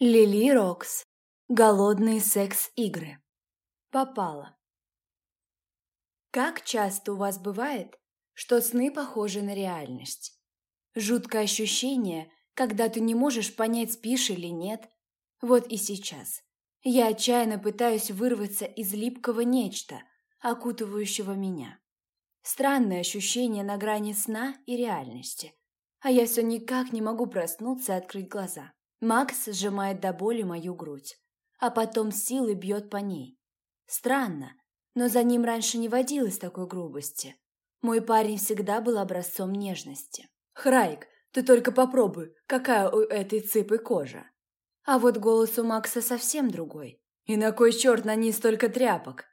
Лили Рокс. Голодные секс-игры. Попала. Как часто у вас бывает, что сны похожи на реальность? Жуткое ощущение, когда ты не можешь понять, спишь или нет. Вот и сейчас. Я отчаянно пытаюсь вырваться из липкого нечто, окутывающего меня. Странное ощущение на грани сна и реальности. А я все никак не могу проснуться и открыть глаза. Макс сжимает до боли мою грудь, а потом силой бьет по ней. Странно, но за ним раньше не водилось такой грубости. Мой парень всегда был образцом нежности. «Храйк, ты только попробуй, какая у этой цыпы кожа!» А вот голос у Макса совсем другой. «И на кой черт на ней столько тряпок?»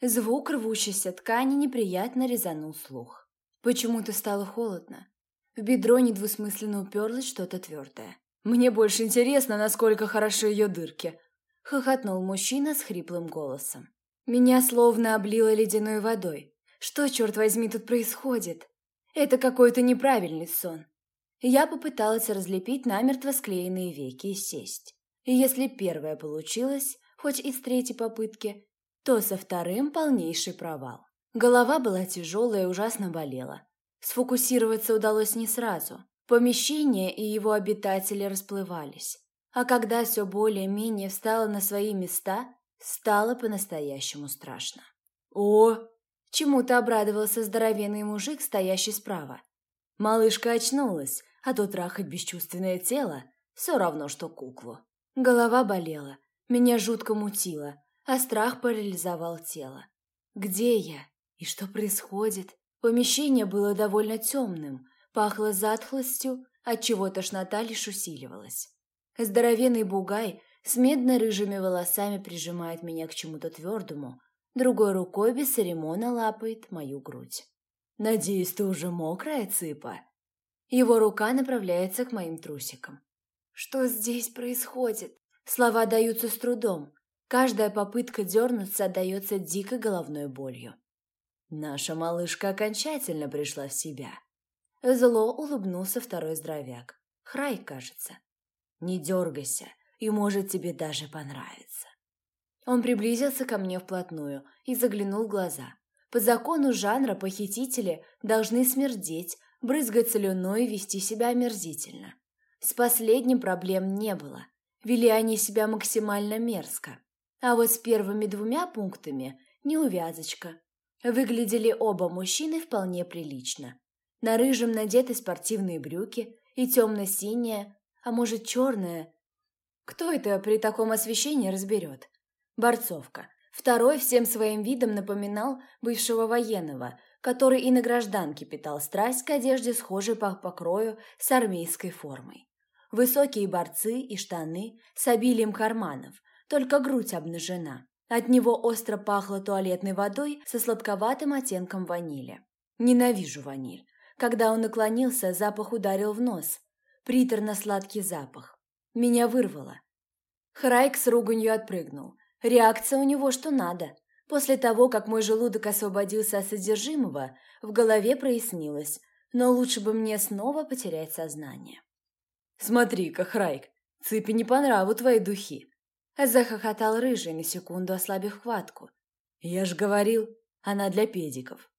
Звук рвущейся ткани неприятно резанул слух. Почему-то стало холодно. В бедро недвусмысленно уперлось что-то твердое. Мне больше интересно, насколько хороши ее дырки», — хохотнул мужчина с хриплым голосом. Меня словно облило ледяной водой. Что, черт возьми, тут происходит? Это какой-то неправильный сон. Я попыталась разлепить намертво склеенные веки и сесть. И если первое получилось, хоть и с третьей попытки, то со вторым полнейший провал. Голова была тяжелая и ужасно болела. Сфокусироваться удалось не сразу. Помещение и его обитатели расплывались. А когда все более-менее встало на свои места, стало по-настоящему страшно. «О!» – чему-то обрадовался здоровенный мужик, стоящий справа. Малышка очнулась, а то трахать бесчувственное тело – все равно, что куклу. Голова болела, меня жутко мутило, а страх парализовал тело. Где я? И что происходит? Помещение было довольно темным – Пахло затхлостью, отчего тошнота лишь усиливалась. Здоровенный бугай с медно-рыжими волосами прижимает меня к чему-то твердому, другой рукой без церемона лапает мою грудь. «Надеюсь, ты уже мокрая, цыпа?» Его рука направляется к моим трусикам. «Что здесь происходит?» Слова даются с трудом. Каждая попытка дернуться отдается дикой головной болью. Наша малышка окончательно пришла в себя. Зло улыбнулся второй здоровяк. Храй, кажется. Не дергайся, и может тебе даже понравится. Он приблизился ко мне вплотную и заглянул в глаза. По закону жанра похитители должны смердеть, брызгать слюной и вести себя омерзительно. С последним проблем не было. Вели они себя максимально мерзко. А вот с первыми двумя пунктами – неувязочка. Выглядели оба мужчины вполне прилично. На рыжем надеты спортивные брюки и темно-синее, а может черное. Кто это при таком освещении разберет? Борцовка. Второй всем своим видом напоминал бывшего военного, который и на гражданке питал страсть к одежде, схожей по покрою с армейской формой. Высокие борцы и штаны с обилием карманов, только грудь обнажена. От него остро пахло туалетной водой со сладковатым оттенком ванили. Ненавижу ваниль. Когда он наклонился, запах ударил в нос. Приторно-сладкий запах. Меня вырвало. Храйк с руганью отпрыгнул. Реакция у него что надо. После того, как мой желудок освободился от содержимого, в голове прояснилось, но лучше бы мне снова потерять сознание. «Смотри-ка, Храйк, цыпи не по нраву твои духи!» Захохотал рыжий, на секунду ослабив хватку. «Я ж говорил, она для педиков».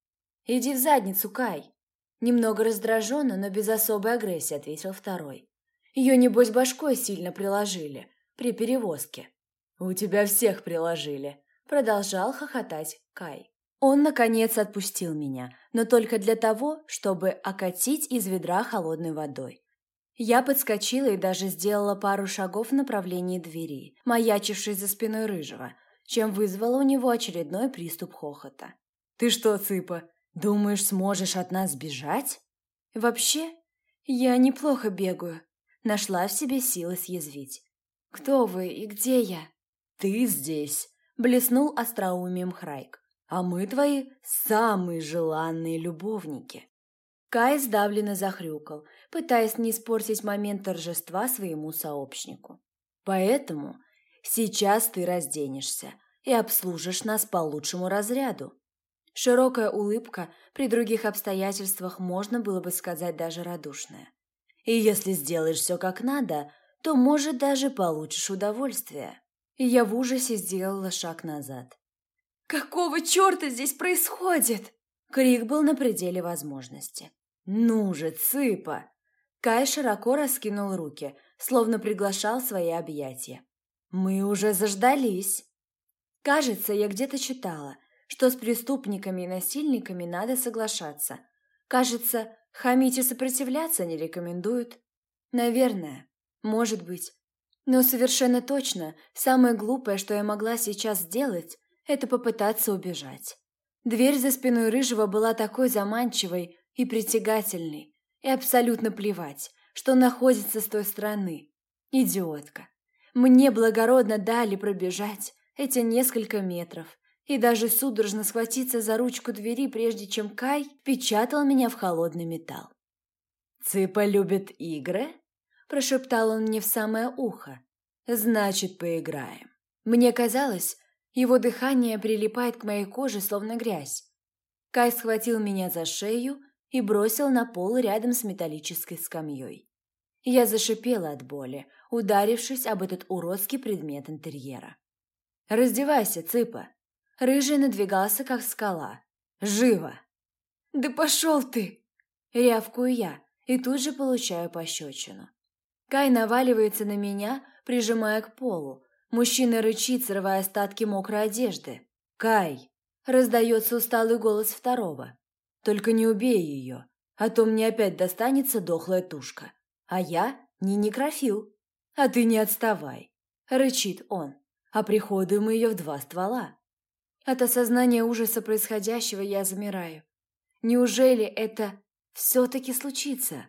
«Иди в задницу, Кай!» Немного раздраженно, но без особой агрессии ответил второй. Ее, небось, башкой сильно приложили при перевозке. «У тебя всех приложили», — продолжал хохотать Кай. Он, наконец, отпустил меня, но только для того, чтобы окатить из ведра холодной водой. Я подскочила и даже сделала пару шагов в направлении двери, маячившей за спиной Рыжего, чем вызвала у него очередной приступ хохота. «Ты что, цыпа, Думаешь, сможешь от нас бежать? Вообще, я неплохо бегаю. Нашла в себе силы съязвить. Кто вы и где я? Ты здесь, блеснул остроумием Храйк. А мы твои самые желанные любовники. Кай сдавленно захрюкал, пытаясь не испортить момент торжества своему сообщнику. Поэтому сейчас ты разденешься и обслужишь нас по лучшему разряду. Широкая улыбка, при других обстоятельствах можно было бы сказать даже радушная. И если сделаешь все как надо, то, может, даже получишь удовольствие. И я в ужасе сделала шаг назад. «Какого черта здесь происходит?» Крик был на пределе возможности. «Ну же, цыпа!» Кай широко раскинул руки, словно приглашал свои объятия. «Мы уже заждались!» Кажется, я где-то читала, что с преступниками и насильниками надо соглашаться. Кажется, хамить и сопротивляться не рекомендуют. Наверное, может быть. Но совершенно точно, самое глупое, что я могла сейчас сделать, это попытаться убежать. Дверь за спиной Рыжего была такой заманчивой и притягательной, и абсолютно плевать, что находится с той стороны. Идиотка. Мне благородно дали пробежать эти несколько метров и даже судорожно схватиться за ручку двери, прежде чем Кай печатал меня в холодный металл. «Цыпа любит игры?» – прошептал он мне в самое ухо. «Значит, поиграем». Мне казалось, его дыхание прилипает к моей коже, словно грязь. Кай схватил меня за шею и бросил на пол рядом с металлической скамьей. Я зашипела от боли, ударившись об этот уродский предмет интерьера. «Раздевайся, цыпа!» Рыжий надвигался, как скала. «Живо!» «Да пошел ты!» Рявкую я и тут же получаю пощечину. Кай наваливается на меня, прижимая к полу. Мужчина рычит, срывая остатки мокрой одежды. «Кай!» – раздается усталый голос второго. «Только не убей ее, а то мне опять достанется дохлая тушка. А я не некрофил. А ты не отставай!» – рычит он а приходуем ее в два ствола. От осознания ужаса происходящего я замираю. Неужели это все-таки случится?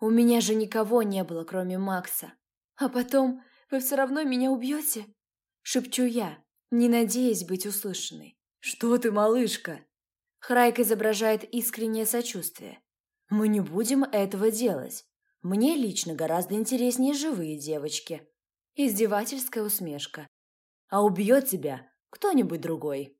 У меня же никого не было, кроме Макса. А потом вы все равно меня убьете? Шепчу я, не надеясь быть услышанной. Что ты, малышка? Храйк изображает искреннее сочувствие. Мы не будем этого делать. Мне лично гораздо интереснее живые девочки. Издевательская усмешка а убьет тебя кто-нибудь другой.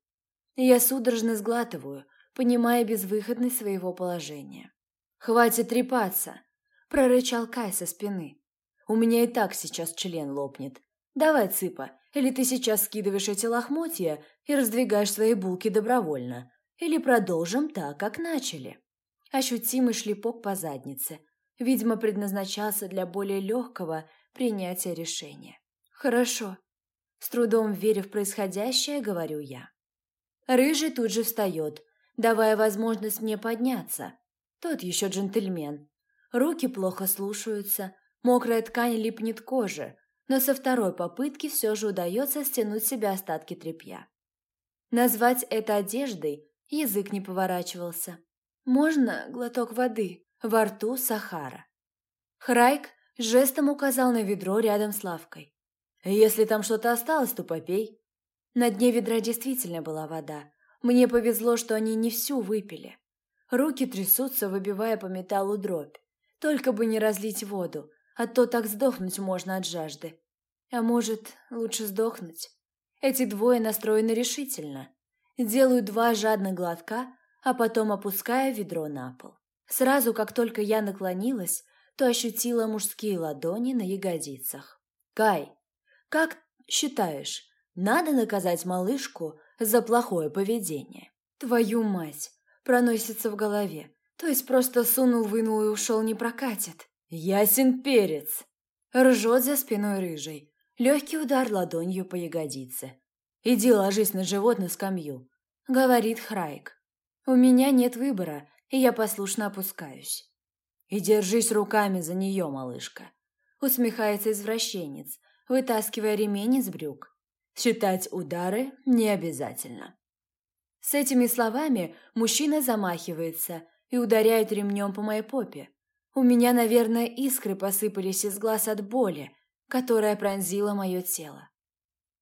Я судорожно сглатываю, понимая безвыходность своего положения. «Хватит трепаться!» – прорычал Кай со спины. «У меня и так сейчас член лопнет. Давай, цыпа, или ты сейчас скидываешь эти лохмотья и раздвигаешь свои булки добровольно, или продолжим так, как начали». Ощутимый шлепок по заднице, видимо, предназначался для более легкого принятия решения. «Хорошо», с трудом веря в происходящее, говорю я. Рыжий тут же встает, давая возможность мне подняться. Тот еще джентльмен. Руки плохо слушаются, мокрая ткань липнет к коже, но со второй попытки все же удается стянуть себе остатки тряпья. Назвать это одеждой язык не поворачивался. Можно глоток воды? Во рту Сахара. Храйк жестом указал на ведро рядом с лавкой. Если там что-то осталось, то попей. На дне ведра действительно была вода. Мне повезло, что они не всю выпили. Руки трясутся, выбивая по металлу дробь. Только бы не разлить воду, а то так сдохнуть можно от жажды. А может, лучше сдохнуть? Эти двое настроены решительно. Делаю два жадных глотка, а потом опускаю ведро на пол. Сразу, как только я наклонилась, то ощутила мужские ладони на ягодицах. «Кай, как считаешь, надо наказать малышку за плохое поведение? Твою мать! Проносится в голове. То есть просто сунул, вынул и ушел не прокатит. Ясен перец! Ржет за спиной рыжий. Легкий удар ладонью по ягодице. «Иди ложись на живот на скамью», — говорит Храйк. «У меня нет выбора, и я послушно опускаюсь». «И держись руками за нее, малышка», — усмехается извращенец, вытаскивая ремень из брюк. Считать удары не обязательно. С этими словами мужчина замахивается и ударяет ремнем по моей попе. У меня, наверное, искры посыпались из глаз от боли, которая пронзила мое тело.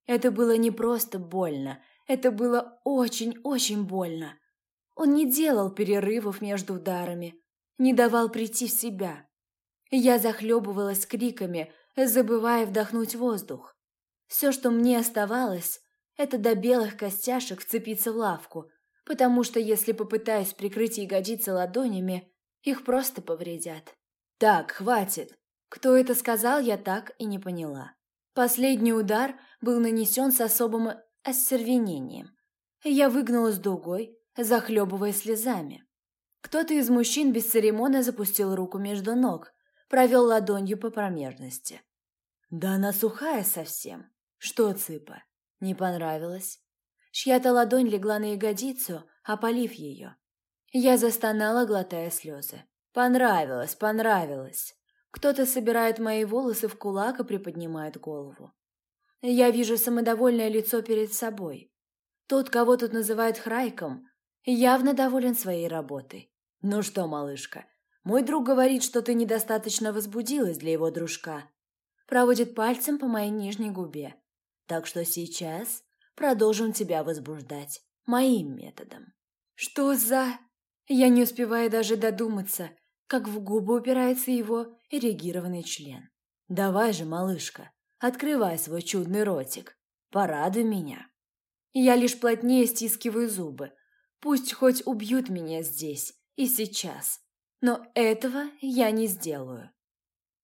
Это было не просто больно, это было очень-очень больно. Он не делал перерывов между ударами, не давал прийти в себя. Я захлебывалась криками, забывая вдохнуть воздух. Все, что мне оставалось, это до белых костяшек вцепиться в лавку, потому что если попытаюсь прикрыть ягодицы ладонями, их просто повредят. «Так, хватит!» Кто это сказал, я так и не поняла. Последний удар был нанесен с особым остервенением. Я выгнулась дугой, захлебываясь слезами. Кто-то из мужчин без церемонии запустил руку между ног, провел ладонью по промежности. Да она сухая совсем. Что, цыпа, не понравилось? Чья-то ладонь легла на ягодицу, опалив ее. Я застонала, глотая слезы. Понравилось, понравилось. Кто-то собирает мои волосы в кулак и приподнимает голову. Я вижу самодовольное лицо перед собой. Тот, кого тут называют Храйком, явно доволен своей работой. Ну что, малышка, мой друг говорит, что ты недостаточно возбудилась для его дружка. Проводит пальцем по моей нижней губе. Так что сейчас продолжим тебя возбуждать моим методом. Что за... Я не успеваю даже додуматься, как в губы упирается его эрегированный член. Давай же, малышка, открывай свой чудный ротик. Порадуй меня. Я лишь плотнее стискиваю зубы. Пусть хоть убьют меня здесь и сейчас. Но этого я не сделаю.